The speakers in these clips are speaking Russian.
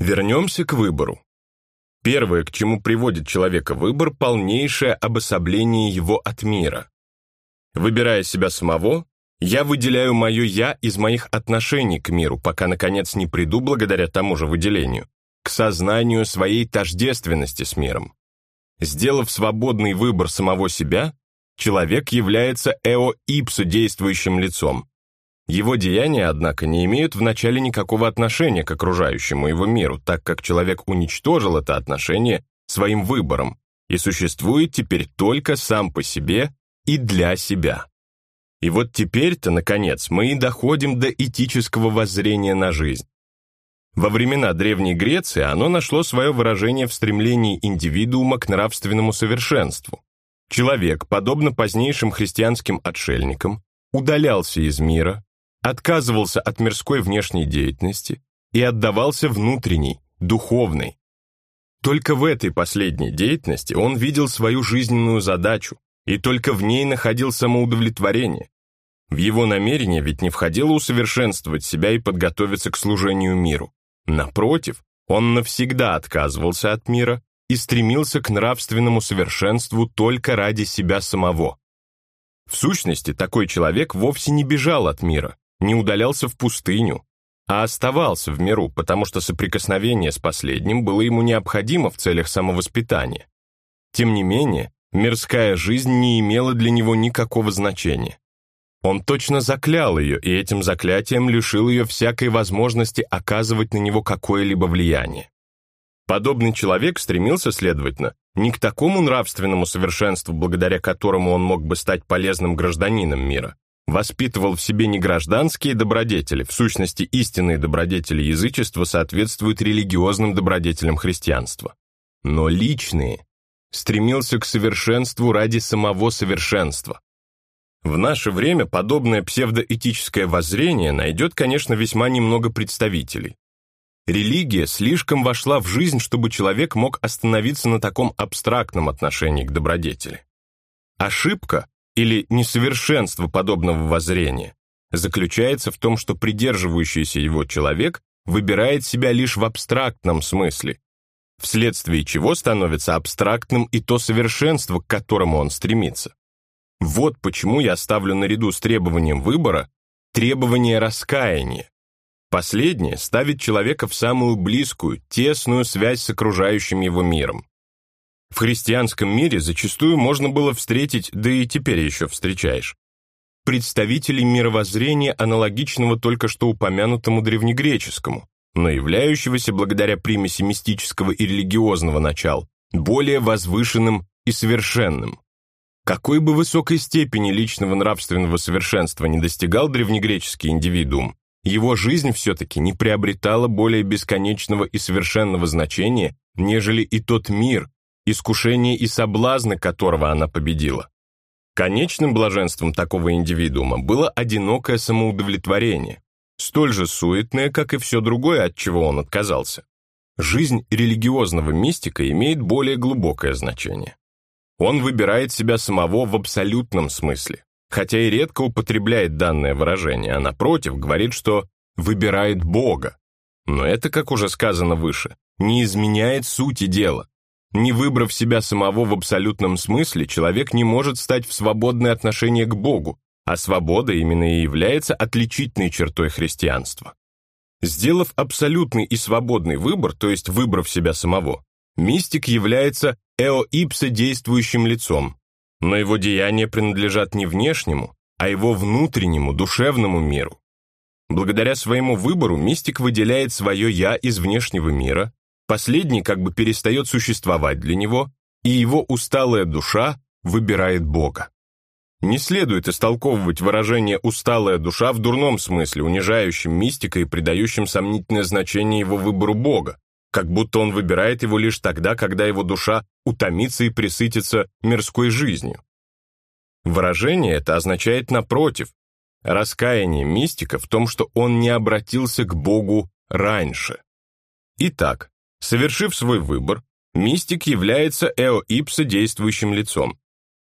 Вернемся к выбору. Первое, к чему приводит человека выбор, полнейшее обособление его от мира. Выбирая себя самого, я выделяю мое «я» из моих отношений к миру, пока, наконец, не приду, благодаря тому же выделению, к сознанию своей тождественности с миром. Сделав свободный выбор самого себя, человек является эо-ипсо действующим лицом, его деяния, однако, не имеют вначале никакого отношения к окружающему его миру, так как человек уничтожил это отношение своим выбором и существует теперь только сам по себе и для себя. И вот теперь-то, наконец, мы и доходим до этического воззрения на жизнь. Во времена Древней Греции оно нашло свое выражение в стремлении индивидуума к нравственному совершенству. Человек, подобно позднейшим христианским отшельникам, удалялся из мира, отказывался от мирской внешней деятельности и отдавался внутренней, духовной. Только в этой последней деятельности он видел свою жизненную задачу, и только в ней находил самоудовлетворение. В его намерение ведь не входило усовершенствовать себя и подготовиться к служению миру. Напротив, он навсегда отказывался от мира и стремился к нравственному совершенству только ради себя самого. В сущности, такой человек вовсе не бежал от мира, не удалялся в пустыню, а оставался в миру, потому что соприкосновение с последним было ему необходимо в целях самовоспитания. Тем не менее, мирская жизнь не имела для него никакого значения. Он точно заклял ее, и этим заклятием лишил ее всякой возможности оказывать на него какое-либо влияние. Подобный человек стремился, следовательно, не к такому нравственному совершенству, благодаря которому он мог бы стать полезным гражданином мира, воспитывал в себе не гражданские добродетели, в сущности истинные добродетели язычества соответствуют религиозным добродетелям христианства, но личные, стремился к совершенству ради самого совершенства. В наше время подобное псевдоэтическое воззрение найдет, конечно, весьма немного представителей. Религия слишком вошла в жизнь, чтобы человек мог остановиться на таком абстрактном отношении к добродетели. Ошибка или несовершенство подобного воззрения заключается в том, что придерживающийся его человек выбирает себя лишь в абстрактном смысле, вследствие чего становится абстрактным и то совершенство, к которому он стремится. Вот почему я ставлю наряду с требованием выбора требование раскаяния. Последнее ставит человека в самую близкую, тесную связь с окружающим его миром. В христианском мире зачастую можно было встретить, да и теперь еще встречаешь, представителей мировоззрения, аналогичного только что упомянутому древнегреческому, но являющегося благодаря примеси мистического и религиозного начала более возвышенным и совершенным. Какой бы высокой степени личного нравственного совершенства не достигал древнегреческий индивидуум, его жизнь все-таки не приобретала более бесконечного и совершенного значения, нежели и тот мир, искушение и соблазны которого она победила. Конечным блаженством такого индивидуума было одинокое самоудовлетворение, столь же суетное, как и все другое, от чего он отказался. Жизнь религиозного мистика имеет более глубокое значение. Он выбирает себя самого в абсолютном смысле, хотя и редко употребляет данное выражение, а напротив говорит, что выбирает Бога. Но это, как уже сказано выше, не изменяет сути дела. Не выбрав себя самого в абсолютном смысле, человек не может стать в свободное отношение к Богу, а свобода именно и является отличительной чертой христианства. Сделав абсолютный и свободный выбор, то есть выбрав себя самого, мистик является эо-ипсо действующим лицом, но его деяния принадлежат не внешнему, а его внутреннему, душевному миру. Благодаря своему выбору мистик выделяет свое «я» из внешнего мира, Последний как бы перестает существовать для него, и его усталая душа выбирает Бога. Не следует истолковывать выражение «усталая душа» в дурном смысле, унижающем мистика и придающем сомнительное значение его выбору Бога, как будто он выбирает его лишь тогда, когда его душа утомится и присытится мирской жизнью. Выражение это означает напротив, раскаяние мистика в том, что он не обратился к Богу раньше. Итак, Совершив свой выбор, мистик является эо-ипсо действующим лицом.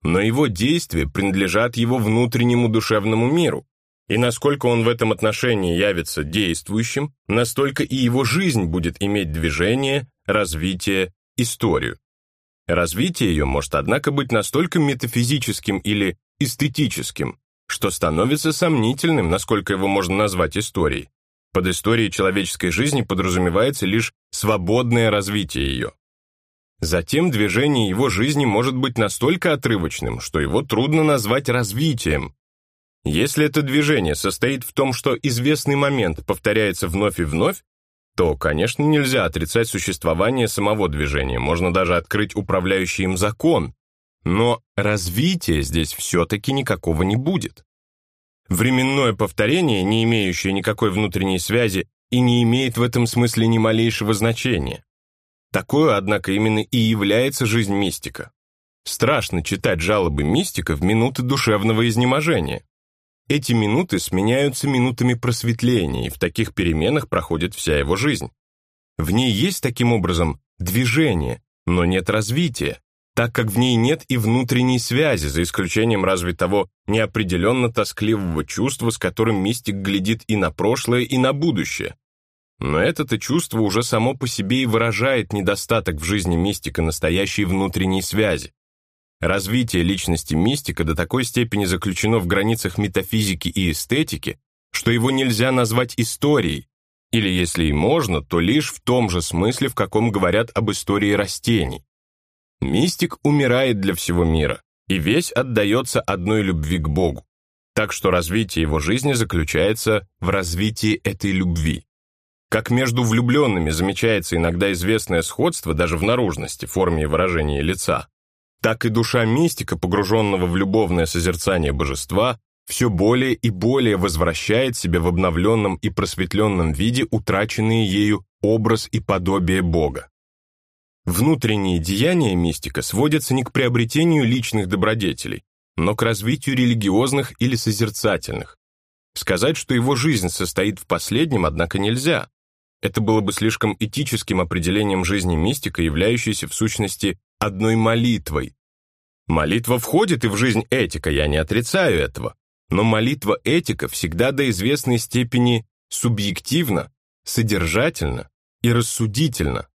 Но его действия принадлежат его внутреннему душевному миру, И насколько он в этом отношении явится действующим, настолько и его жизнь будет иметь движение, развитие, историю. Развитие ее может, однако, быть настолько метафизическим или эстетическим, что становится сомнительным, насколько его можно назвать историей. Под историей человеческой жизни подразумевается лишь свободное развитие ее. Затем движение его жизни может быть настолько отрывочным, что его трудно назвать развитием. Если это движение состоит в том, что известный момент повторяется вновь и вновь, то, конечно, нельзя отрицать существование самого движения, можно даже открыть управляющий им закон, но развития здесь все-таки никакого не будет. Временное повторение, не имеющее никакой внутренней связи и не имеет в этом смысле ни малейшего значения. Такое, однако, именно и является жизнь мистика. Страшно читать жалобы мистика в минуты душевного изнеможения. Эти минуты сменяются минутами просветления, и в таких переменах проходит вся его жизнь. В ней есть таким образом движение, но нет развития, так как в ней нет и внутренней связи, за исключением разве того неопределенно тоскливого чувства, с которым мистик глядит и на прошлое, и на будущее, но это-то чувство уже само по себе и выражает недостаток в жизни мистика настоящей внутренней связи. Развитие личности мистика до такой степени заключено в границах метафизики и эстетики, что его нельзя назвать историей, или если и можно, то лишь в том же смысле, в каком говорят об истории растений. Мистик умирает для всего мира, и весь отдается одной любви к Богу. Так что развитие его жизни заключается в развитии этой любви. Как между влюбленными замечается иногда известное сходство даже в наружности, форме и выражении лица, так и душа мистика, погруженного в любовное созерцание божества, все более и более возвращает себе в обновленном и просветленном виде утраченные ею образ и подобие Бога. Внутренние деяния мистика сводятся не к приобретению личных добродетелей, но к развитию религиозных или созерцательных. Сказать, что его жизнь состоит в последнем, однако, нельзя. Это было бы слишком этическим определением жизни мистика, являющейся в сущности одной молитвой. Молитва входит и в жизнь этика, я не отрицаю этого, но молитва-этика всегда до известной степени субъективна, содержательна и рассудительна,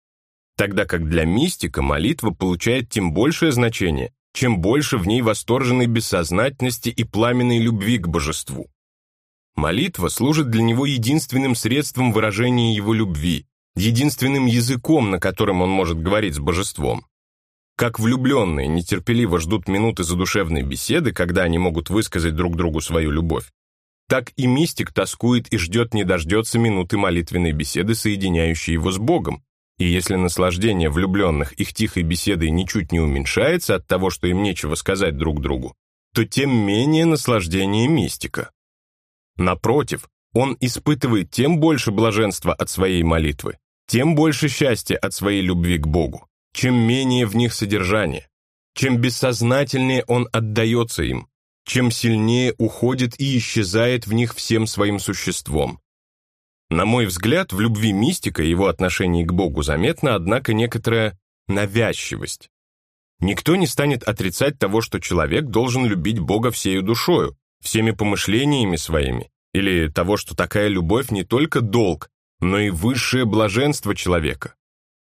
тогда как для мистика молитва получает тем большее значение, чем больше в ней восторженной бессознательности и пламенной любви к божеству. Молитва служит для него единственным средством выражения его любви, единственным языком, на котором он может говорить с божеством. Как влюбленные нетерпеливо ждут минуты задушевной беседы, когда они могут высказать друг другу свою любовь, так и мистик тоскует и ждет не дождется минуты молитвенной беседы, соединяющей его с Богом. И если наслаждение влюбленных их тихой беседой ничуть не уменьшается от того, что им нечего сказать друг другу, то тем менее наслаждение мистика. Напротив, он испытывает тем больше блаженства от своей молитвы, тем больше счастья от своей любви к Богу, чем менее в них содержание, чем бессознательнее он отдается им, чем сильнее уходит и исчезает в них всем своим существом. На мой взгляд, в любви мистика его отношении к Богу заметна, однако, некоторая навязчивость. Никто не станет отрицать того, что человек должен любить Бога всею душою, всеми помышлениями своими, или того, что такая любовь не только долг, но и высшее блаженство человека.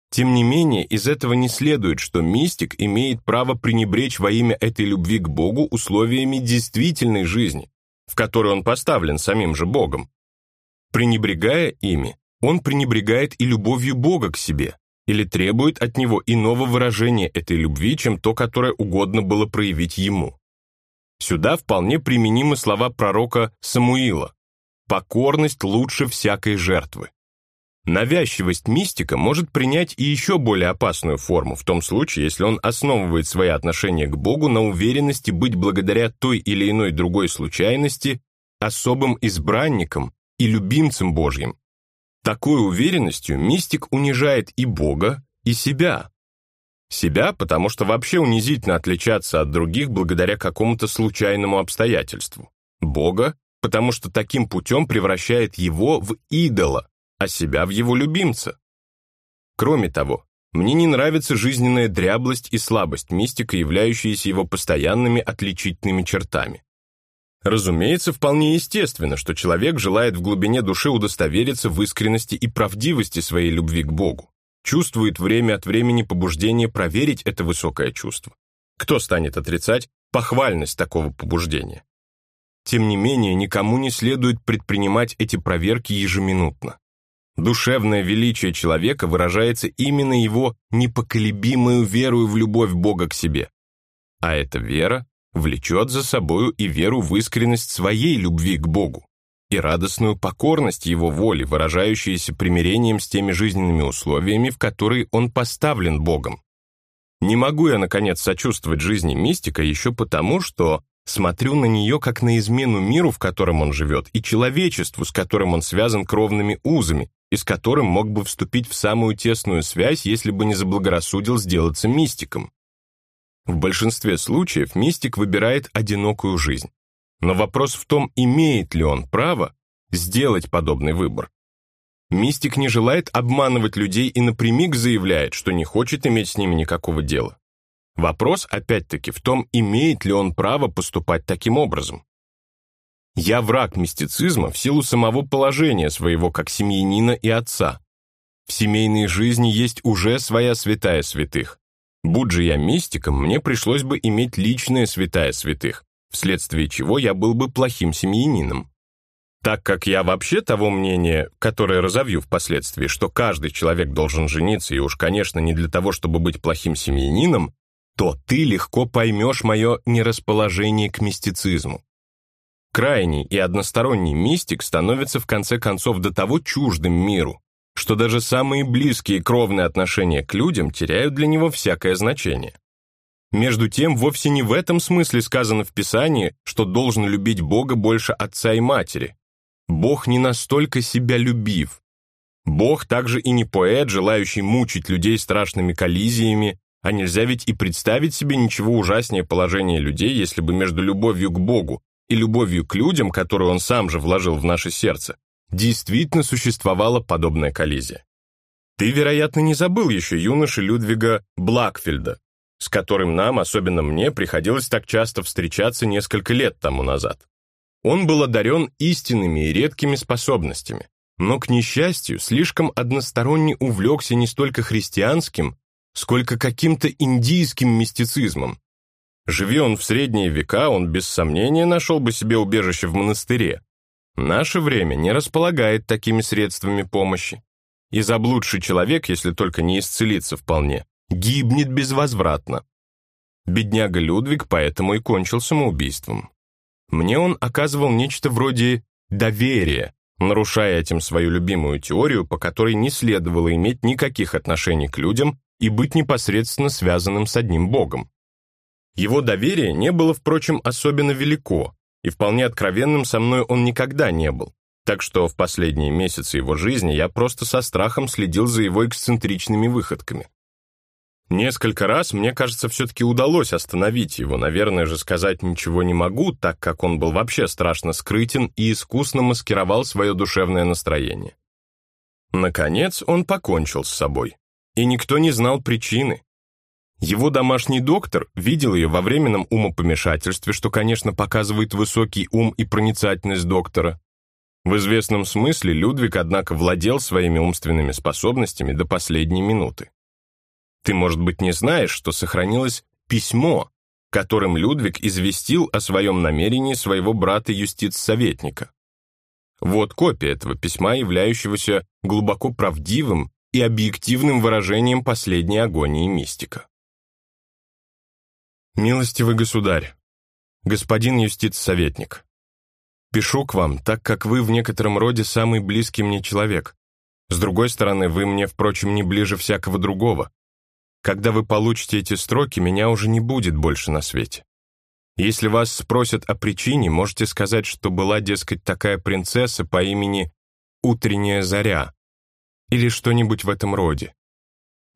Тем не менее, из этого не следует, что мистик имеет право пренебречь во имя этой любви к Богу условиями действительной жизни, в которой он поставлен самим же Богом. Пренебрегая ими, он пренебрегает и любовью Бога к себе, или требует от него иного выражения этой любви, чем то, которое угодно было проявить ему. Сюда вполне применимы слова пророка Самуила «покорность лучше всякой жертвы». Навязчивость мистика может принять и еще более опасную форму, в том случае, если он основывает свои отношения к Богу на уверенности быть благодаря той или иной другой случайности особым избранником и любимцем Божьим. Такой уверенностью мистик унижает и Бога, и себя, себя, потому что вообще унизительно отличаться от других благодаря какому-то случайному обстоятельству. Бога, потому что таким путем превращает его в идола, а себя в его любимца. Кроме того, мне не нравится жизненная дряблость и слабость мистика, являющиеся его постоянными отличительными чертами. Разумеется, вполне естественно, что человек желает в глубине души удостовериться в искренности и правдивости своей любви к Богу, чувствует время от времени побуждение проверить это высокое чувство. Кто станет отрицать похвальность такого побуждения? Тем не менее, никому не следует предпринимать эти проверки ежеминутно. Душевное величие человека выражается именно его непоколебимую верою в любовь Бога к себе. А эта вера влечет за собою и веру в искренность своей любви к Богу и радостную покорность Его воли, выражающуюся примирением с теми жизненными условиями, в которые он поставлен Богом. Не могу я, наконец, сочувствовать жизни мистика еще потому, что смотрю на нее как на измену миру, в котором он живет, и человечеству, с которым он связан кровными узами, и с которым мог бы вступить в самую тесную связь, если бы не заблагорассудил сделаться мистиком. В большинстве случаев мистик выбирает одинокую жизнь. Но вопрос в том, имеет ли он право сделать подобный выбор. Мистик не желает обманывать людей и напрямик заявляет, что не хочет иметь с ними никакого дела. Вопрос, опять-таки, в том, имеет ли он право поступать таким образом. Я враг мистицизма в силу самого положения своего как семьянина и отца. В семейной жизни есть уже своя святая святых. Будь же я мистиком, мне пришлось бы иметь личное святая святых, вследствие чего я был бы плохим семьянином. Так как я вообще того мнения, которое разовью впоследствии, что каждый человек должен жениться, и уж, конечно, не для того, чтобы быть плохим семьянином, то ты легко поймешь мое нерасположение к мистицизму. Крайний и односторонний мистик становится в конце концов до того чуждым миру, что даже самые близкие кровные отношения к людям теряют для него всякое значение. Между тем, вовсе не в этом смысле сказано в Писании, что должен любить Бога больше отца и матери. Бог не настолько себя любив. Бог также и не поэт, желающий мучить людей страшными коллизиями, а нельзя ведь и представить себе ничего ужаснее положения людей, если бы между любовью к Богу и любовью к людям, которую он сам же вложил в наше сердце, действительно существовала подобная коллизия. Ты, вероятно, не забыл еще юноши Людвига Блакфельда, с которым нам, особенно мне, приходилось так часто встречаться несколько лет тому назад. Он был одарен истинными и редкими способностями, но, к несчастью, слишком односторонне увлекся не столько христианским, сколько каким-то индийским мистицизмом. Живи он в средние века, он без сомнения нашел бы себе убежище в монастыре. Наше время не располагает такими средствами помощи. И заблудший человек, если только не исцелится вполне, гибнет безвозвратно. Бедняга Людвиг поэтому и кончил самоубийством. Мне он оказывал нечто вроде доверия, нарушая этим свою любимую теорию, по которой не следовало иметь никаких отношений к людям и быть непосредственно связанным с одним Богом. Его доверие не было, впрочем, особенно велико, и вполне откровенным со мной он никогда не был. Так что в последние месяцы его жизни я просто со страхом следил за его эксцентричными выходками. Несколько раз, мне кажется, все-таки удалось остановить его, наверное же сказать ничего не могу, так как он был вообще страшно скрытен и искусно маскировал свое душевное настроение. Наконец он покончил с собой, и никто не знал причины. Его домашний доктор видел ее во временном умопомешательстве, что, конечно, показывает высокий ум и проницательность доктора. В известном смысле Людвиг, однако, владел своими умственными способностями до последней минуты. Ты, может быть, не знаешь, что сохранилось письмо, которым Людвиг известил о своем намерении своего брата-юстиц-советника. Вот копия этого письма, являющегося глубоко правдивым и объективным выражением последней агонии мистика. «Милостивый государь, господин юстиц-советник, пишу к вам, так как вы в некотором роде самый близкий мне человек. С другой стороны, вы мне, впрочем, не ближе всякого другого. Когда вы получите эти строки, меня уже не будет больше на свете. Если вас спросят о причине, можете сказать, что была, дескать, такая принцесса по имени Утренняя Заря или что-нибудь в этом роде.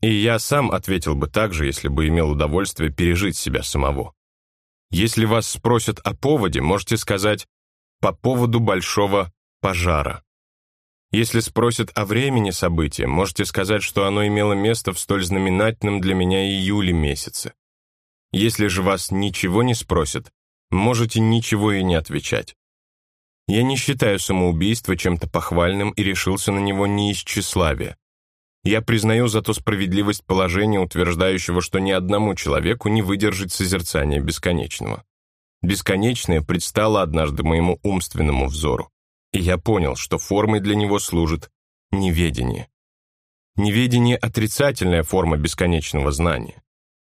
И я сам ответил бы так же, если бы имел удовольствие пережить себя самого. Если вас спросят о поводе, можете сказать «по поводу большого пожара». Если спросят о времени события, можете сказать, что оно имело место в столь знаменательном для меня июле месяце. Если же вас ничего не спросят, можете ничего и не отвечать. Я не считаю самоубийство чем-то похвальным и решился на него не из тщеславия. Я признаю зато справедливость положения, утверждающего, что ни одному человеку не выдержать созерцания бесконечного. Бесконечное предстало однажды моему умственному взору, и я понял, что формой для него служит неведение. Неведение — отрицательная форма бесконечного знания.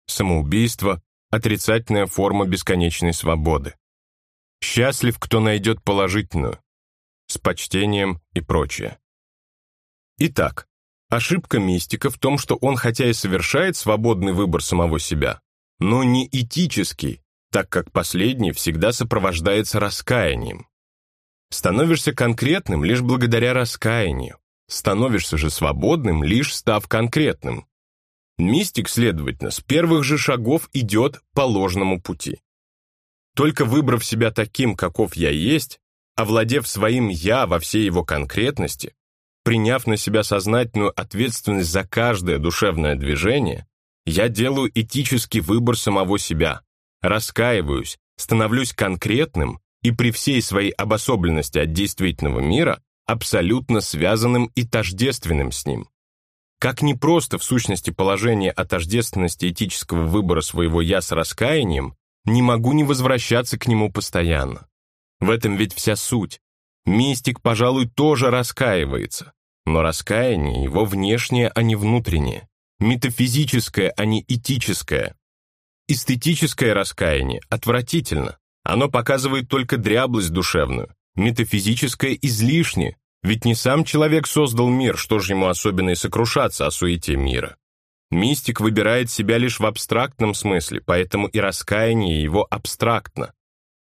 Самоубийство — отрицательная форма бесконечной свободы. Счастлив, кто найдет положительную, с почтением и прочее. Итак, ошибка мистика в том, что он хотя и совершает свободный выбор самого себя, но не этический, так как последний всегда сопровождается раскаянием. Становишься конкретным лишь благодаря раскаянию, становишься же свободным, лишь став конкретным. Мистик, следовательно, с первых же шагов идет по ложному пути. Только выбрав себя таким, каков я есть, овладев своим «я» во всей его конкретности, приняв на себя сознательную ответственность за каждое душевное движение, я делаю этический выбор самого себя, раскаиваюсь, становлюсь конкретным и при всей своей обособленности от действительного мира абсолютно связанным и тождественным с ним. Как непросто в сущности положение о тождественности этического выбора своего «я» с раскаянием, не могу не возвращаться к нему постоянно. В этом ведь вся суть. Мистик, пожалуй, тоже раскаивается, но раскаяние его внешнее, а не внутреннее, метафизическое, а не этическое. Эстетическое раскаяние отвратительно, оно показывает только дряблость душевную, метафизическое излишне, ведь не сам человек создал мир, что же ему особенно и сокрушаться о суете мира. Мистик выбирает себя лишь в абстрактном смысле, поэтому и раскаяние его абстрактно.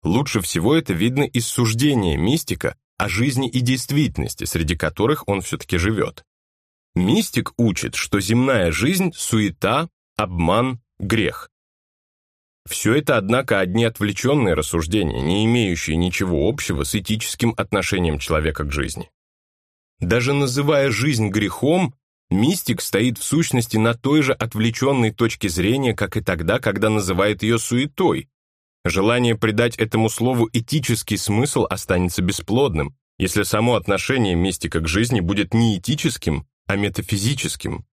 Лучше всего это видно из суждения мистика о жизни и действительности, среди которых он все-таки живет. Мистик учит, что земная жизнь – суета, обман, грех. Все это, однако, одни отвлеченные рассуждения, не имеющие ничего общего с этическим отношением человека к жизни. Даже называя жизнь грехом, Мистик стоит в сущности на той же отвлеченной точке зрения, как и тогда, когда называет ее суетой. Желание придать этому слову этический смысл останется бесплодным, если само отношение мистика к жизни будет не этическим, а метафизическим.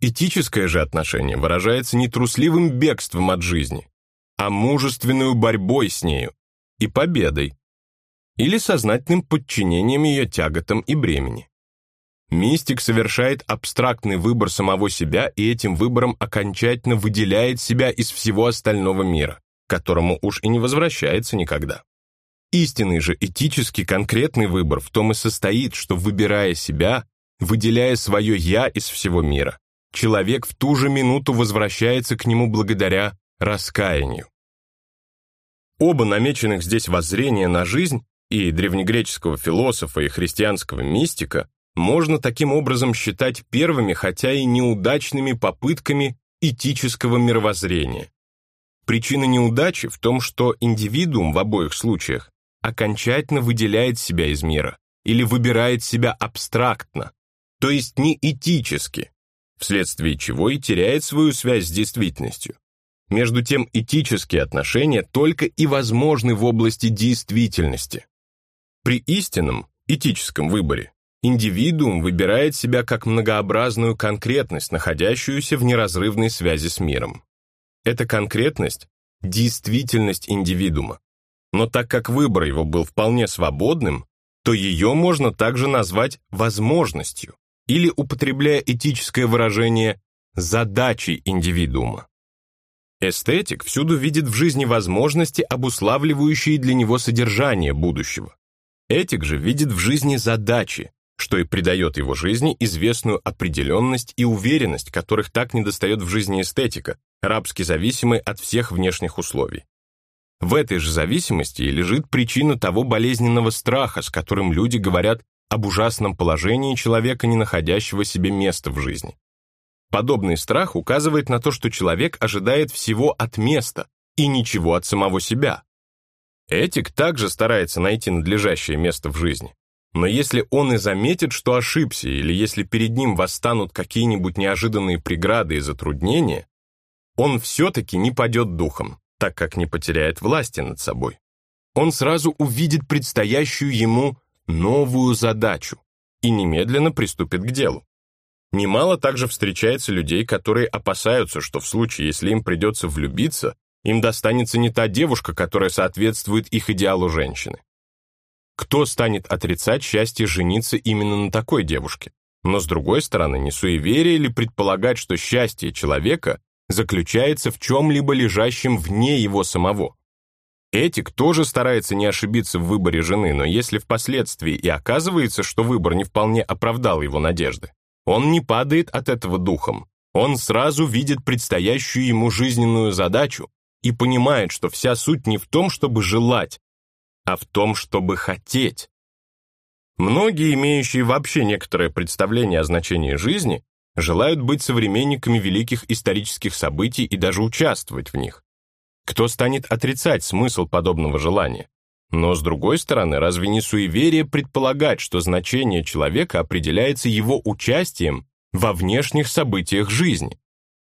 Этическое же отношение выражается не трусливым бегством от жизни, а мужественную борьбой с нею и победой, или сознательным подчинением ее тяготам и бремени. Мистик совершает абстрактный выбор самого себя и этим выбором окончательно выделяет себя из всего остального мира, к которому уж и не возвращается никогда. Истинный же этический конкретный выбор в том и состоит, что, выбирая себя, выделяя свое «я» из всего мира, человек в ту же минуту возвращается к нему благодаря раскаянию. Оба намеченных здесь воззрения на жизнь и древнегреческого философа, и христианского мистика можно таким образом считать первыми, хотя и неудачными попытками этического мировоззрения. Причина неудачи в том, что индивидуум в обоих случаях окончательно выделяет себя из мира или выбирает себя абстрактно, то есть не этически, вследствие чего и теряет свою связь с действительностью. Между тем, этические отношения только и возможны в области действительности. При истинном, этическом выборе Индивидуум выбирает себя как многообразную конкретность, находящуюся в неразрывной связи с миром. Эта конкретность – действительность индивидуума. Но так как выбор его был вполне свободным, то ее можно также назвать возможностью или, употребляя этическое выражение, задачей индивидуума. Эстетик всюду видит в жизни возможности, обуславливающие для него содержание будущего. Этик же видит в жизни задачи, что и придает его жизни известную определенность и уверенность, которых так недостает в жизни эстетика, рабски зависимой от всех внешних условий. В этой же зависимости и лежит причина того болезненного страха, с которым люди говорят об ужасном положении человека, не находящего себе места в жизни. Подобный страх указывает на то, что человек ожидает всего от места и ничего от самого себя. Этик также старается найти надлежащее место в жизни. Но если он и заметит, что ошибся, или если перед ним восстанут какие-нибудь неожиданные преграды и затруднения, он все-таки не падет духом, так как не потеряет власти над собой. Он сразу увидит предстоящую ему новую задачу и немедленно приступит к делу. Немало также встречается людей, которые опасаются, что в случае, если им придется влюбиться, им достанется не та девушка, которая соответствует их идеалу женщины. Кто станет отрицать счастье жениться именно на такой девушке? Но с другой стороны, не суеверие ли предполагать, что счастье человека заключается в чем-либо лежащем вне его самого? Этик тоже старается не ошибиться в выборе жены, но если впоследствии и оказывается, что выбор не вполне оправдал его надежды, он не падает от этого духом. Он сразу видит предстоящую ему жизненную задачу и понимает, что вся суть не в том, чтобы желать, а в том, чтобы хотеть. Многие, имеющие вообще некоторое представление о значении жизни, желают быть современниками великих исторических событий и даже участвовать в них. Кто станет отрицать смысл подобного желания? Но, с другой стороны, разве не суеверие предполагать, что значение человека определяется его участием во внешних событиях жизни?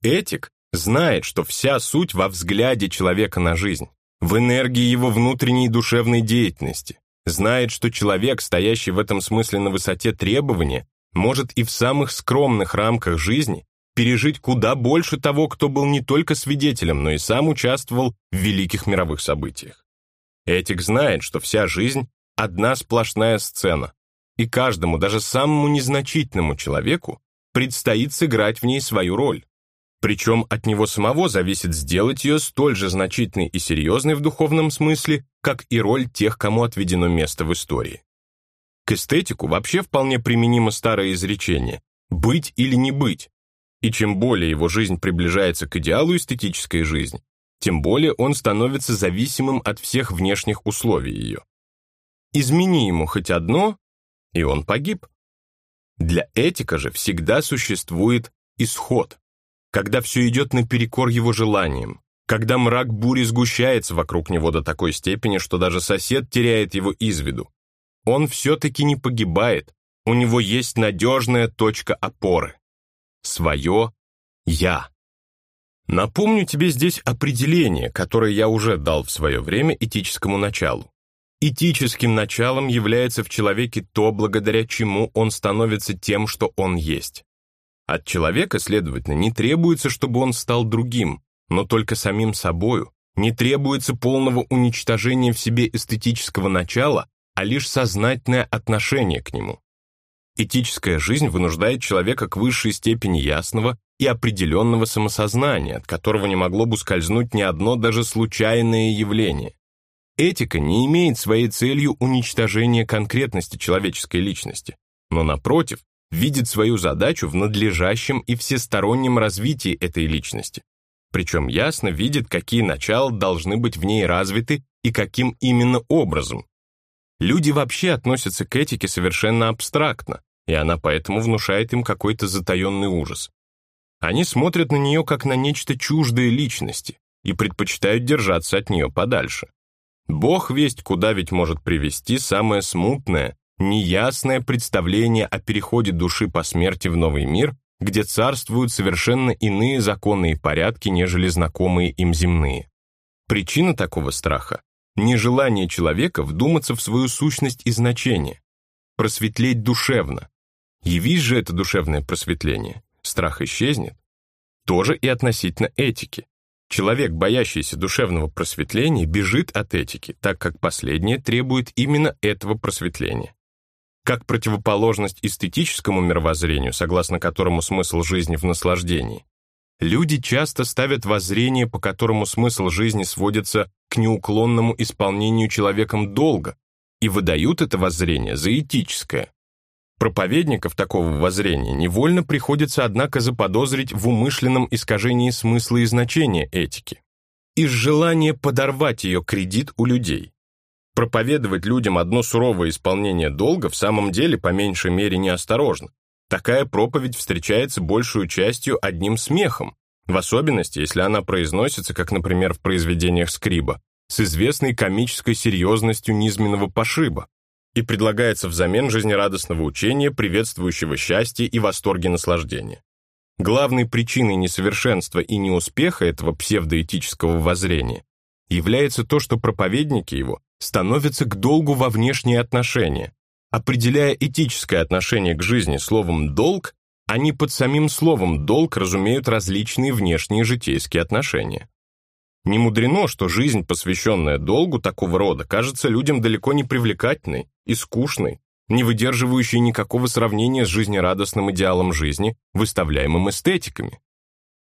Этик знает, что вся суть во взгляде человека на жизнь, в энергии его внутренней душевной деятельности, знает, что человек, стоящий в этом смысле на высоте требования, может и в самых скромных рамках жизни пережить куда больше того, кто был не только свидетелем, но и сам участвовал в великих мировых событиях. Этик знает, что вся жизнь — одна сплошная сцена, и каждому, даже самому незначительному человеку, предстоит сыграть в ней свою роль. Причем от него самого зависит сделать ее столь же значительной и серьезной в духовном смысле, как и роль тех, кому отведено место в истории. К эстетику вообще вполне применимо старое изречение «быть или не быть», и чем более его жизнь приближается к идеалу эстетической жизни, тем более он становится зависимым от всех внешних условий ее. Измени ему хоть одно, и он погиб. Для этика же всегда существует исход, когда все идет наперекор его желаниям, когда мрак бури сгущается вокруг него до такой степени, что даже сосед теряет его из виду. Он все-таки не погибает, у него есть надежная точка опоры свое «я». Напомню тебе здесь определение, которое я уже дал в свое время этическому началу. Этическим началом является в человеке то, благодаря чему он становится тем, что он есть. От человека, следовательно, не требуется, чтобы он стал другим, но только самим собою. Не требуется полного уничтожения в себе эстетического начала, а лишь сознательное отношение к нему. Этическая жизнь вынуждает человека к высшей степени ясного и определенного самосознания, от которого не могло бы скользнуть ни одно даже случайное явление. Этика не имеет своей целью уничтожения конкретности человеческой личности, но, напротив, видит свою задачу в надлежащем и всестороннем развитии этой личности. Причем ясно видит, какие начала должны быть в ней развиты и каким именно образом, Люди вообще относятся к этике совершенно абстрактно, и она поэтому внушает им какой-то затаенный ужас. Они смотрят на нее как на нечто чуждое личности и предпочитают держаться от нее подальше. Бог весть куда ведь может привести самое смутное, неясное представление о переходе души по смерти в новый мир, где царствуют совершенно иные законы и порядки, нежели знакомые им земные. Причина такого страха нежелание человека вдуматься в свою сущность и значение, просветлеть душевно. Явись же это душевное просветление, страх исчезнет. Тоже и относительно этики. Человек, боящийся душевного просветления, бежит от этики, так как последнее требует именно этого просветления. Как противоположность эстетическому мировоззрению, согласно которому смысл жизни в наслаждении, Люди часто ставят воззрение, по которому смысл жизни сводится к неуклонному исполнению человеком долга, и выдают это воззрение за этическое. Проповедников такого воззрения невольно приходится, однако, заподозрить в умышленном искажении смысла и значения этики. Из желания подорвать ее кредит у людей. Проповедовать людям одно суровое исполнение долга в самом деле по меньшей мере неосторожно. Такая проповедь встречается большую частью одним смехом, в особенности, если она произносится, как, например, в произведениях Скриба, с известной комической серьезностью низменного пошиба, и предлагается взамен жизнерадостного учения, приветствующего счастье и восторги наслаждения. Главной причиной несовершенства и неуспеха этого псевдоэтического воззрения является то, что проповедники его становятся к долгу во внешние отношения. Определяя этическое отношение к жизни словом «долг», они под самим словом «долг» разумеют различные внешние житейские отношения. Не мудрено, что жизнь, посвященная долгу такого рода, кажется людям далеко не привлекательной и скучной, не выдерживающей никакого сравнения с жизнерадостным идеалом жизни, выставляемым эстетиками.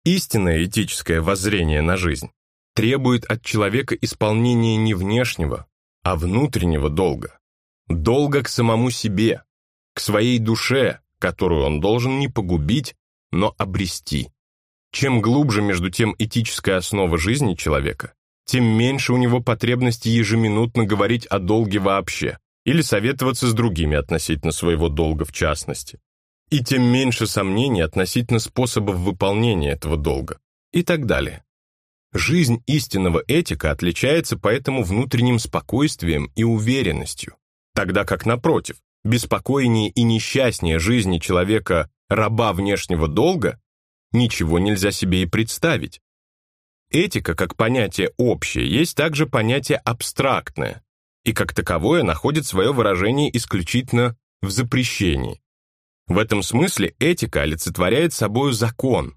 Истинное этическое воззрение на жизнь требует от человека исполнения не внешнего, а внутреннего долга. Долга к самому себе, к своей душе, которую он должен не погубить, но обрести. Чем глубже между тем этическая основа жизни человека, тем меньше у него потребности ежеминутно говорить о долге вообще или советоваться с другими относительно своего долга в частности. И тем меньше сомнений относительно способов выполнения этого долга и так далее. Жизнь истинного этика отличается поэтому внутренним спокойствием и уверенностью, тогда как, напротив, беспокойнее и несчастнее жизни человека, раба внешнего долга, ничего нельзя себе и представить. Этика, как понятие общее, есть также понятие абстрактное, и как таковое находит свое выражение исключительно в запрещении. В этом смысле этика олицетворяет собою закон,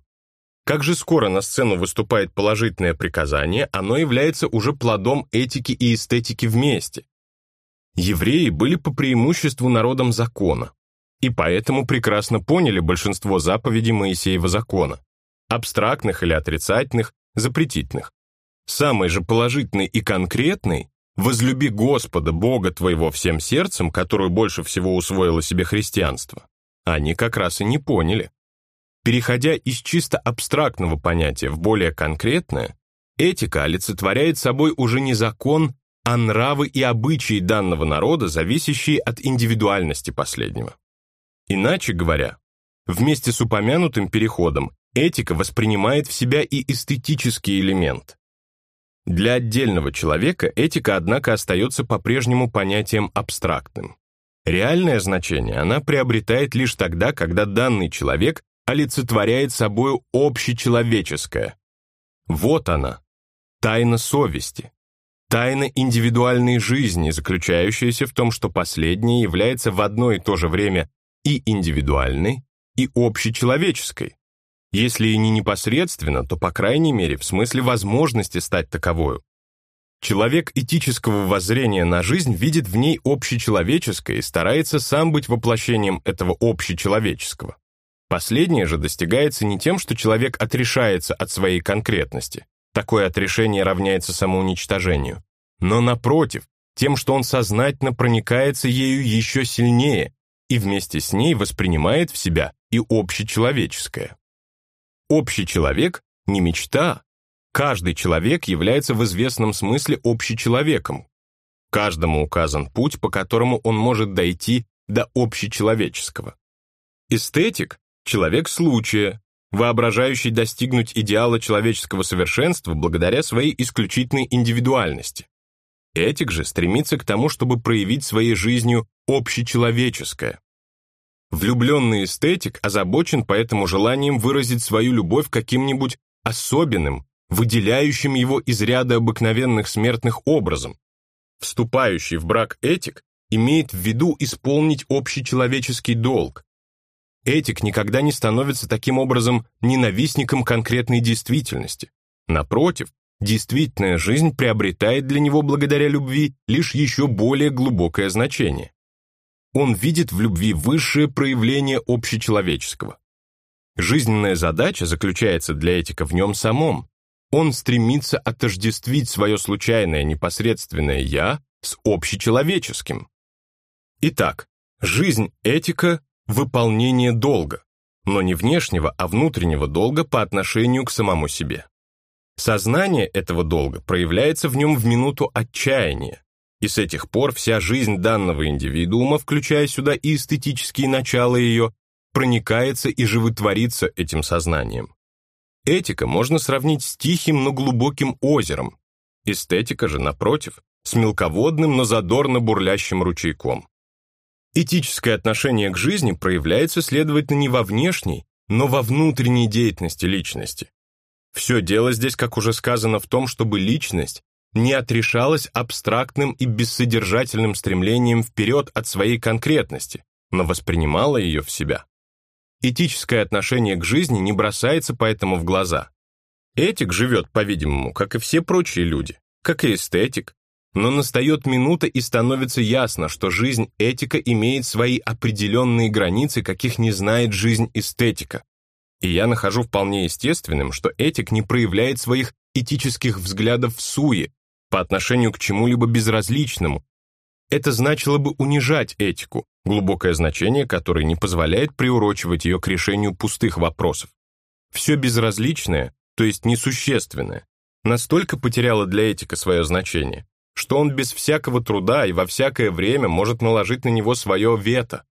как же скоро на сцену выступает положительное приказание, оно является уже плодом этики и эстетики вместе. Евреи были по преимуществу народом закона, и поэтому прекрасно поняли большинство заповедей Моисеева закона, абстрактных или отрицательных, запретительных. Самый же положительный и конкретный «возлюби Господа, Бога твоего всем сердцем», которую больше всего усвоило себе христианство, они как раз и не поняли. Переходя из чисто абстрактного понятия в более конкретное, этика олицетворяет собой уже не закон, а нравы и обычаи данного народа, зависящие от индивидуальности последнего. Иначе говоря, вместе с упомянутым переходом этика воспринимает в себя и эстетический элемент. Для отдельного человека этика, однако, остается по-прежнему понятием абстрактным. Реальное значение она приобретает лишь тогда, когда данный человек олицетворяет собою общечеловеческое. Вот она, тайна совести, тайна индивидуальной жизни, заключающаяся в том, что последняя является в одно и то же время и индивидуальной, и общечеловеческой. Если и не непосредственно, то, по крайней мере, в смысле возможности стать таковою. Человек этического воззрения на жизнь видит в ней общечеловеческое и старается сам быть воплощением этого общечеловеческого. Последнее же достигается не тем, что человек отрешается от своей конкретности. Такое отрешение равняется самоуничтожению. Но напротив, тем, что он сознательно проникается ею еще сильнее и вместе с ней воспринимает в себя и общечеловеческое. Общий человек – не мечта. Каждый человек является в известном смысле общечеловеком. Каждому указан путь, по которому он может дойти до общечеловеческого. Эстетик Человек случая, воображающий достигнуть идеала человеческого совершенства благодаря своей исключительной индивидуальности. Этик же стремится к тому, чтобы проявить своей жизнью общечеловеческое. Влюбленный эстетик озабочен поэтому желанием выразить свою любовь каким-нибудь особенным, выделяющим его из ряда обыкновенных смертных образом. Вступающий в брак этик имеет в виду исполнить общечеловеческий долг, Этик никогда не становится таким образом ненавистником конкретной действительности. Напротив, действительная жизнь приобретает для него благодаря любви лишь еще более глубокое значение. Он видит в любви высшее проявление общечеловеческого. Жизненная задача заключается для этика в нем самом. Он стремится отождествить свое случайное непосредственное «я» с общечеловеческим. Итак, жизнь этика выполнение долга, но не внешнего, а внутреннего долга по отношению к самому себе. Сознание этого долга проявляется в нем в минуту отчаяния, и с этих пор вся жизнь данного индивидуума, включая сюда и эстетические начала ее, проникается и животворится этим сознанием. Этика можно сравнить с тихим, но глубоким озером, эстетика же, напротив, с мелководным, но задорно бурлящим ручейком. Этическое отношение к жизни проявляется, следовательно, не во внешней, но во внутренней деятельности личности. Все дело здесь, как уже сказано, в том, чтобы личность не отрешалась абстрактным и бессодержательным стремлением вперед от своей конкретности, но воспринимала ее в себя. Этическое отношение к жизни не бросается поэтому в глаза. Этик живет, по-видимому, как и все прочие люди, как и эстетик, но настает минута и становится ясно, что жизнь этика имеет свои определенные границы, каких не знает жизнь эстетика. И я нахожу вполне естественным, что этик не проявляет своих этических взглядов в суе, по отношению к чему-либо безразличному. Это значило бы унижать этику, глубокое значение которой не позволяет приурочивать ее к решению пустых вопросов. Все безразличное, то есть несущественное, настолько потеряло для этика свое значение, что он без всякого труда и во всякое время может наложить на него свое вето.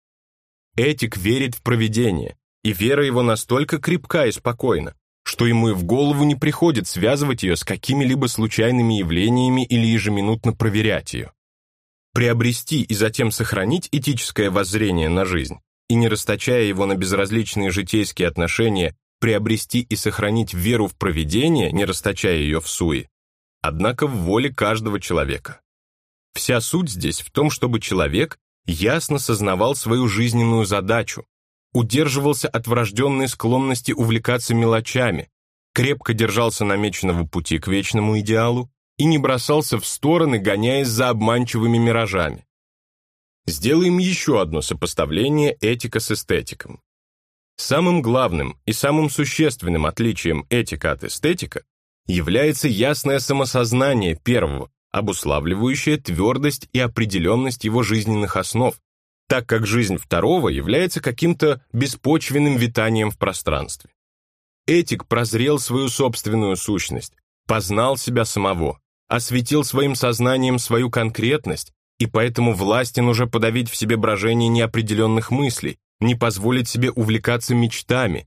Этик верит в провидение, и вера его настолько крепка и спокойна, что ему и в голову не приходит связывать ее с какими-либо случайными явлениями или ежеминутно проверять ее. Приобрести и затем сохранить этическое воззрение на жизнь и не расточая его на безразличные житейские отношения, приобрести и сохранить веру в провидение, не расточая ее в суе, однако в воле каждого человека. Вся суть здесь в том, чтобы человек ясно сознавал свою жизненную задачу, удерживался от врожденной склонности увлекаться мелочами, крепко держался намеченного пути к вечному идеалу и не бросался в стороны, гоняясь за обманчивыми миражами. Сделаем еще одно сопоставление этика с эстетиком. Самым главным и самым существенным отличием этика от эстетика является ясное самосознание первого, обуславливающее твердость и определенность его жизненных основ, так как жизнь второго является каким-то беспочвенным витанием в пространстве. Этик прозрел свою собственную сущность, познал себя самого, осветил своим сознанием свою конкретность и поэтому властен уже подавить в себе брожение неопределенных мыслей, не позволить себе увлекаться мечтами.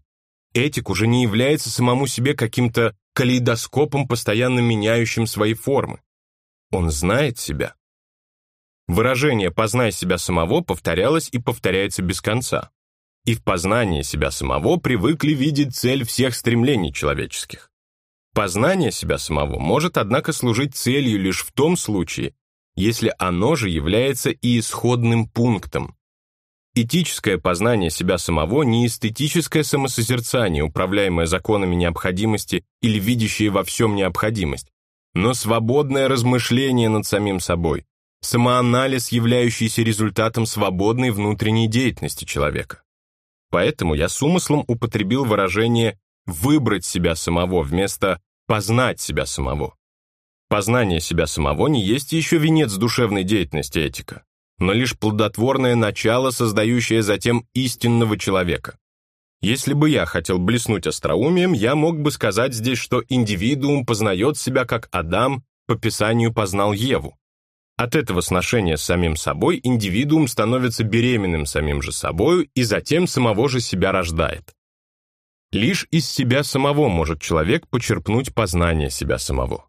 Этик уже не является самому себе каким-то калейдоскопом, постоянно меняющим свои формы. Он знает себя, Выражение «познай себя самого» повторялось и повторяется без конца. И в познании себя самого привыкли видеть цель всех стремлений человеческих. Познание себя самого может, однако, служить целью лишь в том случае, если оно же является и исходным пунктом. Этическое познание себя самого не эстетическое самосозерцание, управляемое законами необходимости или видящее во всем необходимость, но свободное размышление над самим собой, самоанализ, являющийся результатом свободной внутренней деятельности человека. Поэтому я с умыслом употребил выражение «выбрать себя самого» вместо «познать себя самого». Познание себя самого не есть еще венец душевной деятельности этика, но лишь плодотворное начало, создающее затем истинного человека. Если бы я хотел блеснуть остроумием, я мог бы сказать здесь, что индивидуум познает себя как Адам по Писанию познал Еву. От этого сношения с самим собой индивидуум становится беременным самим же собою и затем самого же себя рождает. Лишь из себя самого может человек почерпнуть познание себя самого.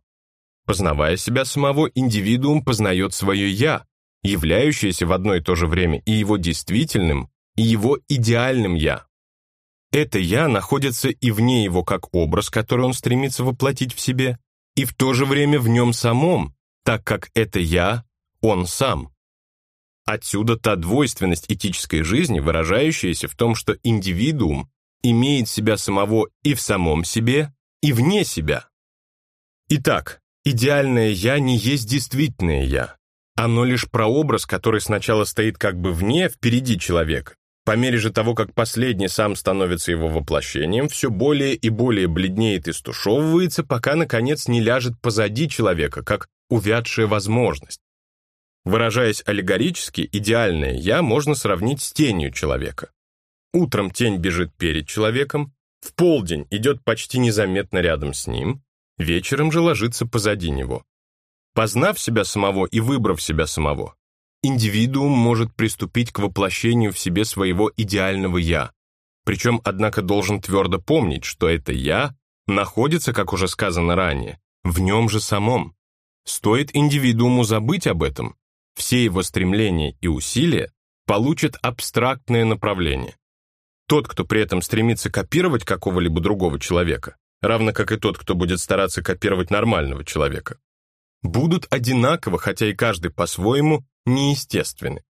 Познавая себя самого, индивидуум познает свое «я», являющееся в одно и то же время и его действительным, и его идеальным «я». Это «я» находится и вне его как образ, который он стремится воплотить в себе, и в то же время в нем самом, так как это я, он сам. Отсюда та двойственность этической жизни, выражающаяся в том, что индивидуум имеет себя самого и в самом себе, и вне себя. Итак, идеальное «я» не есть действительное «я». Оно лишь прообраз, который сначала стоит как бы вне, впереди человека. По мере же того, как последний сам становится его воплощением, все более и более бледнеет и стушевывается, пока, наконец, не ляжет позади человека, как увядшая возможность. Выражаясь аллегорически, идеальное «я» можно сравнить с тенью человека. Утром тень бежит перед человеком, в полдень идет почти незаметно рядом с ним, вечером же ложится позади него. Познав себя самого и выбрав себя самого, индивидуум может приступить к воплощению в себе своего идеального «я», причем, однако, должен твердо помнить, что это «я» находится, как уже сказано ранее, в нем же самом. Стоит индивидууму забыть об этом, все его стремления и усилия получат абстрактное направление. Тот, кто при этом стремится копировать какого-либо другого человека, равно как и тот, кто будет стараться копировать нормального человека, будут одинаково, хотя и каждый по-своему, неестественны.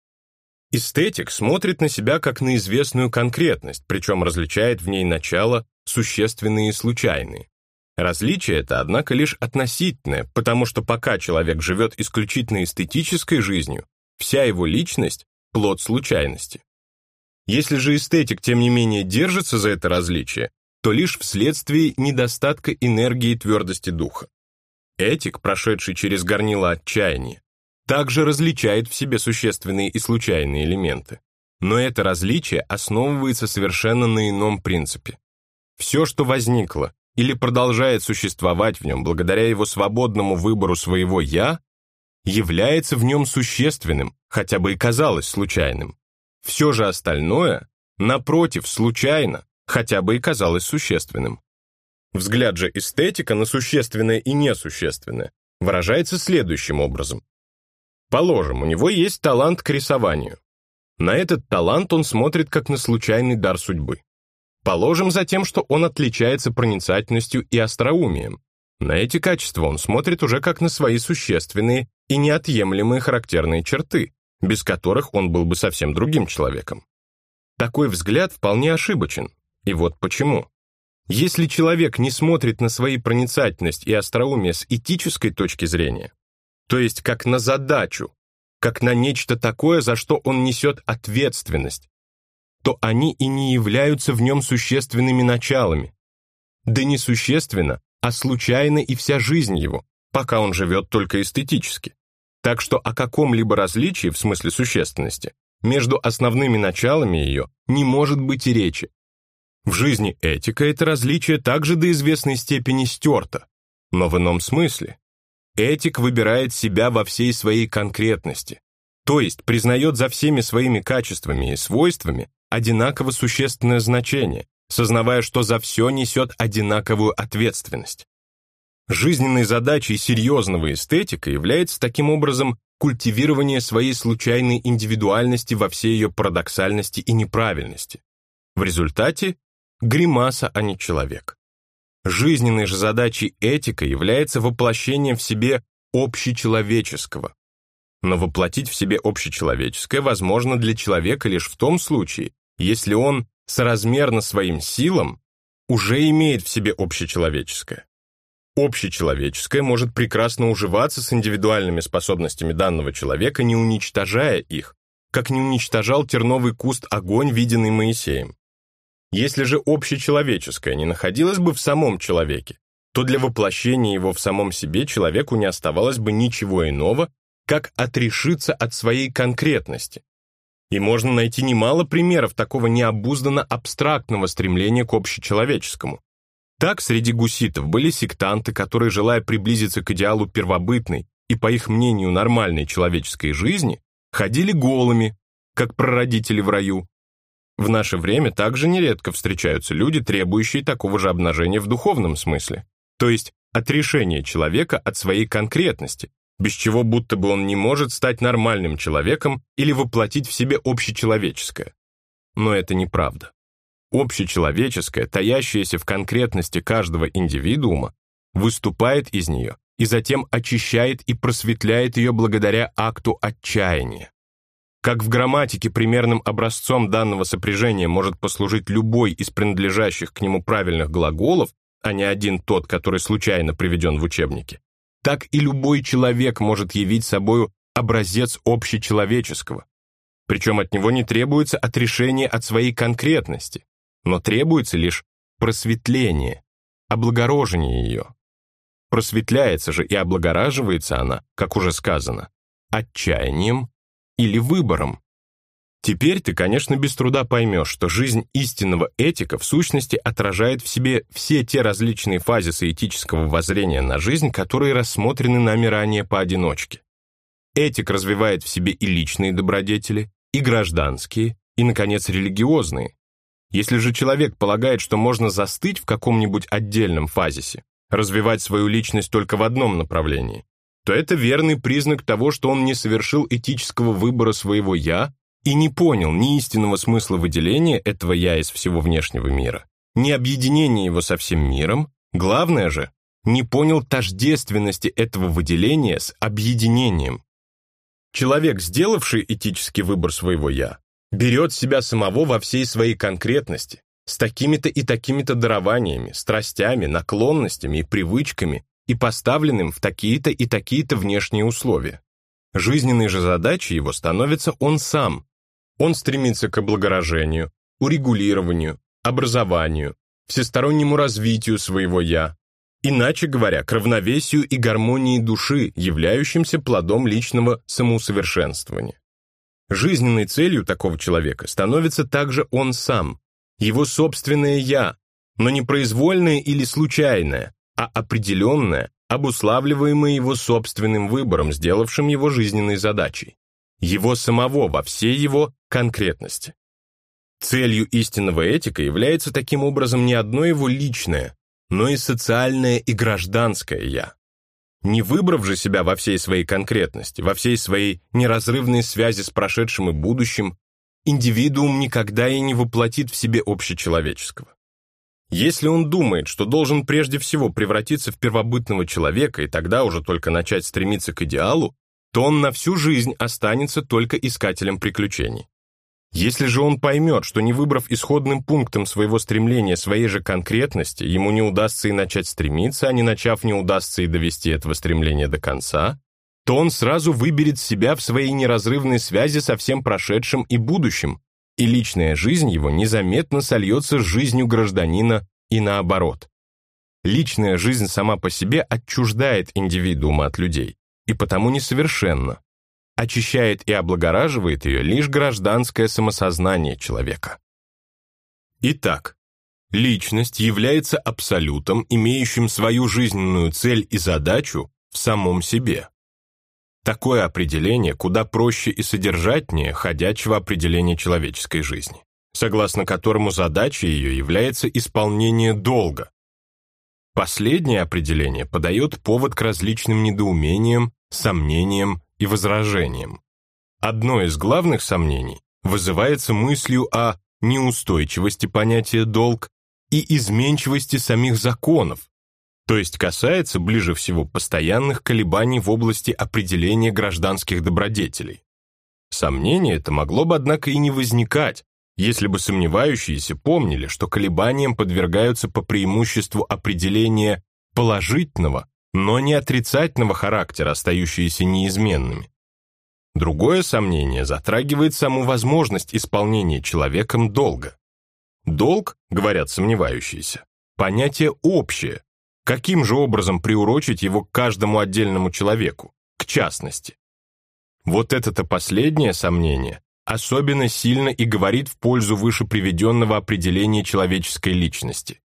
Эстетик смотрит на себя как на известную конкретность, причем различает в ней начало существенные и случайные. Различие это, однако, лишь относительное, потому что пока человек живет исключительно эстетической жизнью, вся его личность – плод случайности. Если же эстетик, тем не менее, держится за это различие, то лишь вследствие недостатка энергии и твердости духа. Этик, прошедший через горнило отчаяния, также различает в себе существенные и случайные элементы. Но это различие основывается совершенно на ином принципе. Все, что возникло или продолжает существовать в нем благодаря его свободному выбору своего «я», является в нем существенным, хотя бы и казалось случайным. Все же остальное, напротив, случайно, хотя бы и казалось существенным. Взгляд же эстетика на существенное и несущественное выражается следующим образом. Положим, у него есть талант к рисованию. На этот талант он смотрит как на случайный дар судьбы. Положим затем, что он отличается проницательностью и остроумием. На эти качества он смотрит уже как на свои существенные и неотъемлемые характерные черты, без которых он был бы совсем другим человеком. Такой взгляд вполне ошибочен, и вот почему. Если человек не смотрит на свои проницательность и остроумие с этической точки зрения, то есть как на задачу, как на нечто такое, за что он несет ответственность, то они и не являются в нем существенными началами. Да не существенно, а случайно и вся жизнь его, пока он живет только эстетически. Так что о каком-либо различии, в смысле существенности, между основными началами ее не может быть и речи. В жизни этика это различие также до известной степени стерто, но в ином смысле. Этик выбирает себя во всей своей конкретности, то есть признает за всеми своими качествами и свойствами одинаково существенное значение, сознавая, что за все несет одинаковую ответственность. Жизненной задачей серьезного эстетика является таким образом культивирование своей случайной индивидуальности во всей ее парадоксальности и неправильности. В результате гримаса, а не человек. Жизненной же задачей этика является воплощение в себе общечеловеческого. Но воплотить в себе общечеловеческое возможно для человека лишь в том случае, если он соразмерно своим силам уже имеет в себе общечеловеческое. Общечеловеческое может прекрасно уживаться с индивидуальными способностями данного человека, не уничтожая их, как не уничтожал терновый куст огонь, виденный Моисеем. Если же общечеловеческое не находилось бы в самом человеке, то для воплощения его в самом себе человеку не оставалось бы ничего иного, как отрешиться от своей конкретности, и можно найти немало примеров такого необузданно абстрактного стремления к общечеловеческому. Так, среди гуситов были сектанты, которые, желая приблизиться к идеалу первобытной и, по их мнению, нормальной человеческой жизни, ходили голыми, как прародители в раю. В наше время также нередко встречаются люди, требующие такого же обнажения в духовном смысле, то есть отрешения человека от своей конкретности, без чего будто бы он не может стать нормальным человеком или воплотить в себе общечеловеческое. Но это неправда. Общечеловеческое, таящееся в конкретности каждого индивидуума, выступает из нее и затем очищает и просветляет ее благодаря акту отчаяния. Как в грамматике примерным образцом данного сопряжения может послужить любой из принадлежащих к нему правильных глаголов, а не один тот, который случайно приведен в учебнике, так и любой человек может явить собою образец общечеловеческого. Причем от него не требуется отрешение от своей конкретности, но требуется лишь просветление, облагорожение ее. Просветляется же и облагораживается она, как уже сказано, отчаянием или выбором, Теперь ты, конечно, без труда поймешь, что жизнь истинного этика в сущности отражает в себе все те различные фазисы этического воззрения на жизнь, которые рассмотрены нами ранее поодиночке. Этик развивает в себе и личные добродетели, и гражданские, и, наконец, религиозные. Если же человек полагает, что можно застыть в каком-нибудь отдельном фазисе, развивать свою личность только в одном направлении, то это верный признак того, что он не совершил этического выбора своего «я», и не понял ни истинного смысла выделения этого «я» из всего внешнего мира, ни объединения его со всем миром, главное же, не понял тождественности этого выделения с объединением. Человек, сделавший этический выбор своего «я», берет себя самого во всей своей конкретности, с такими-то и такими-то дарованиями, страстями, наклонностями и привычками и поставленным в такие-то и такие-то внешние условия. Жизненной же задачей его становится он сам. Он стремится к облагорожению, урегулированию, образованию, всестороннему развитию своего «я», иначе говоря, к равновесию и гармонии души, являющимся плодом личного самоусовершенствования. Жизненной целью такого человека становится также он сам, его собственное «я», но не произвольное или случайное, а определенное, обуславливаемое его собственным выбором, сделавшим его жизненной задачей, его самого во всей его конкретности. Целью истинного этика является таким образом не одно его личное, но и социальное и гражданское «я». Не выбрав же себя во всей своей конкретности, во всей своей неразрывной связи с прошедшим и будущим, индивидуум никогда и не воплотит в себе общечеловеческого. Если он думает, что должен прежде всего превратиться в первобытного человека и тогда уже только начать стремиться к идеалу, то он на всю жизнь останется только искателем приключений. Если же он поймет, что не выбрав исходным пунктом своего стремления своей же конкретности, ему не удастся и начать стремиться, а не начав не удастся и довести этого стремления до конца, то он сразу выберет себя в своей неразрывной связи со всем прошедшим и будущим, и личная жизнь его незаметно сольется с жизнью гражданина и наоборот. Личная жизнь сама по себе отчуждает индивидуума от людей, и потому несовершенна. Очищает и облагораживает ее лишь гражданское самосознание человека. Итак, личность является абсолютом, имеющим свою жизненную цель и задачу в самом себе. Такое определение куда проще и содержательнее ходячего определения человеческой жизни, согласно которому задачей ее является исполнение долга. Последнее определение подает повод к различным недоумениям, сомнениям и возражениям. Одно из главных сомнений вызывается мыслью о неустойчивости понятия «долг» и изменчивости самих законов, то есть касается ближе всего постоянных колебаний в области определения гражданских добродетелей. Сомнение это могло бы, однако, и не возникать, если бы сомневающиеся помнили, что колебаниям подвергаются по преимуществу определения положительного, но не отрицательного характера, остающиеся неизменными. Другое сомнение затрагивает саму возможность исполнения человеком долга. Долг, говорят сомневающиеся, понятие общее, Каким же образом приурочить его к каждому отдельному человеку, к частности? Вот это-то последнее сомнение особенно сильно и говорит в пользу выше приведенного определения человеческой личности.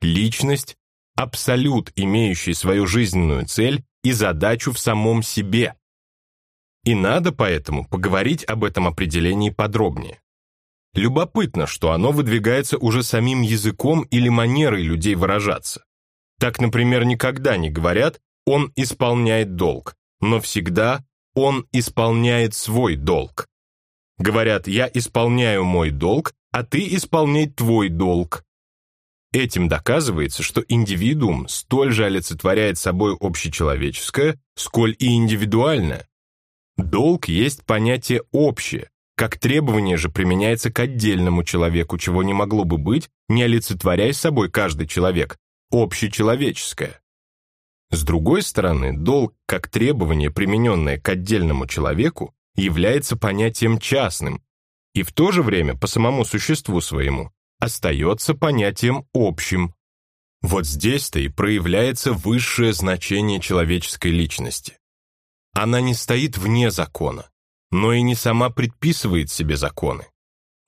Личность – абсолют, имеющий свою жизненную цель и задачу в самом себе. И надо поэтому поговорить об этом определении подробнее. Любопытно, что оно выдвигается уже самим языком или манерой людей выражаться. Так, например, никогда не говорят «он исполняет долг», но всегда «он исполняет свой долг». Говорят «я исполняю мой долг, а ты исполняй твой долг». Этим доказывается, что индивидуум столь же олицетворяет собой общечеловеческое, сколь и индивидуальное. Долг есть понятие общее, как требование же применяется к отдельному человеку, чего не могло бы быть, не олицетворяя собой каждый человек, общечеловеческое. С другой стороны, долг как требование, примененное к отдельному человеку, является понятием частным и в то же время по самому существу своему остается понятием общим. Вот здесь-то и проявляется высшее значение человеческой личности. Она не стоит вне закона, но и не сама предписывает себе законы.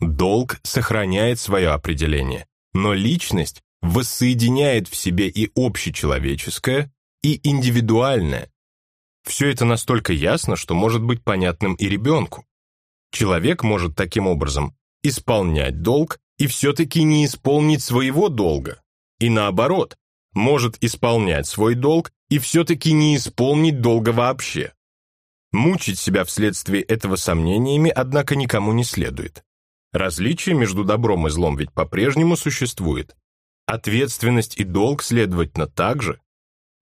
Долг сохраняет свое определение, но личность воссоединяет в себе и общечеловеческое, и индивидуальное. Все это настолько ясно, что может быть понятным и ребенку. Человек может таким образом исполнять долг и все-таки не исполнить своего долга. И наоборот, может исполнять свой долг и все-таки не исполнить долга вообще. Мучить себя вследствие этого сомнениями, однако, никому не следует. Различие между добром и злом ведь по-прежнему существует. Ответственность и долг, следовательно, также.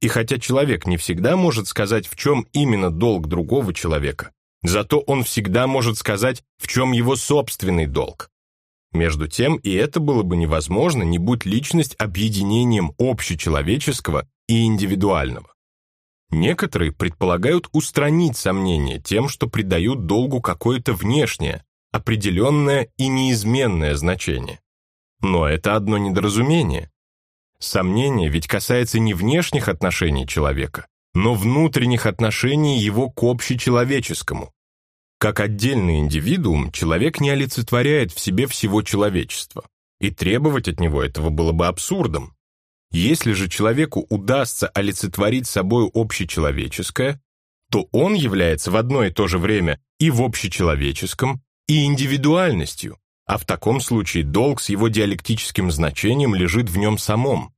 И хотя человек не всегда может сказать, в чем именно долг другого человека, зато он всегда может сказать, в чем его собственный долг. Между тем, и это было бы невозможно, не будь личность объединением общечеловеческого и индивидуального. Некоторые предполагают устранить сомнения тем, что придают долгу какое-то внешнее, определенное и неизменное значение. Но это одно недоразумение. Сомнение ведь касается не внешних отношений человека, но внутренних отношений его к общечеловеческому. Как отдельный индивидуум, человек не олицетворяет в себе всего человечества, и требовать от него этого было бы абсурдом. Если же человеку удастся олицетворить собой общечеловеческое, то он является в одно и то же время и в общечеловеческом, и индивидуальностью, а в таком случае долг с его диалектическим значением лежит в нем самом.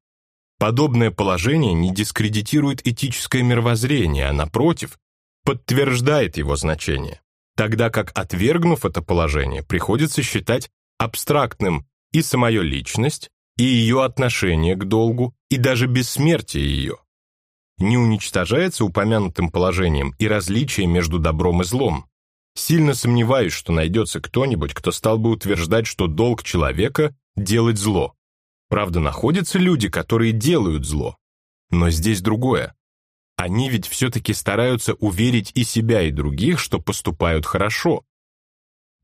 Подобное положение не дискредитирует этическое мировоззрение, а напротив, подтверждает его значение, тогда как, отвергнув это положение, приходится считать абстрактным и самую личность, и ее отношение к долгу, и даже бессмертие ее. Не уничтожается упомянутым положением и различие между добром и злом. Сильно сомневаюсь, что найдется кто-нибудь, кто стал бы утверждать, что долг человека – делать зло. Правда, находятся люди, которые делают зло. Но здесь другое. Они ведь все-таки стараются уверить и себя, и других, что поступают хорошо.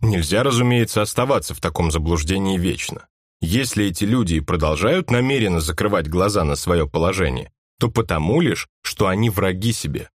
Нельзя, разумеется, оставаться в таком заблуждении вечно. Если эти люди и продолжают намеренно закрывать глаза на свое положение, то потому лишь, что они враги себе.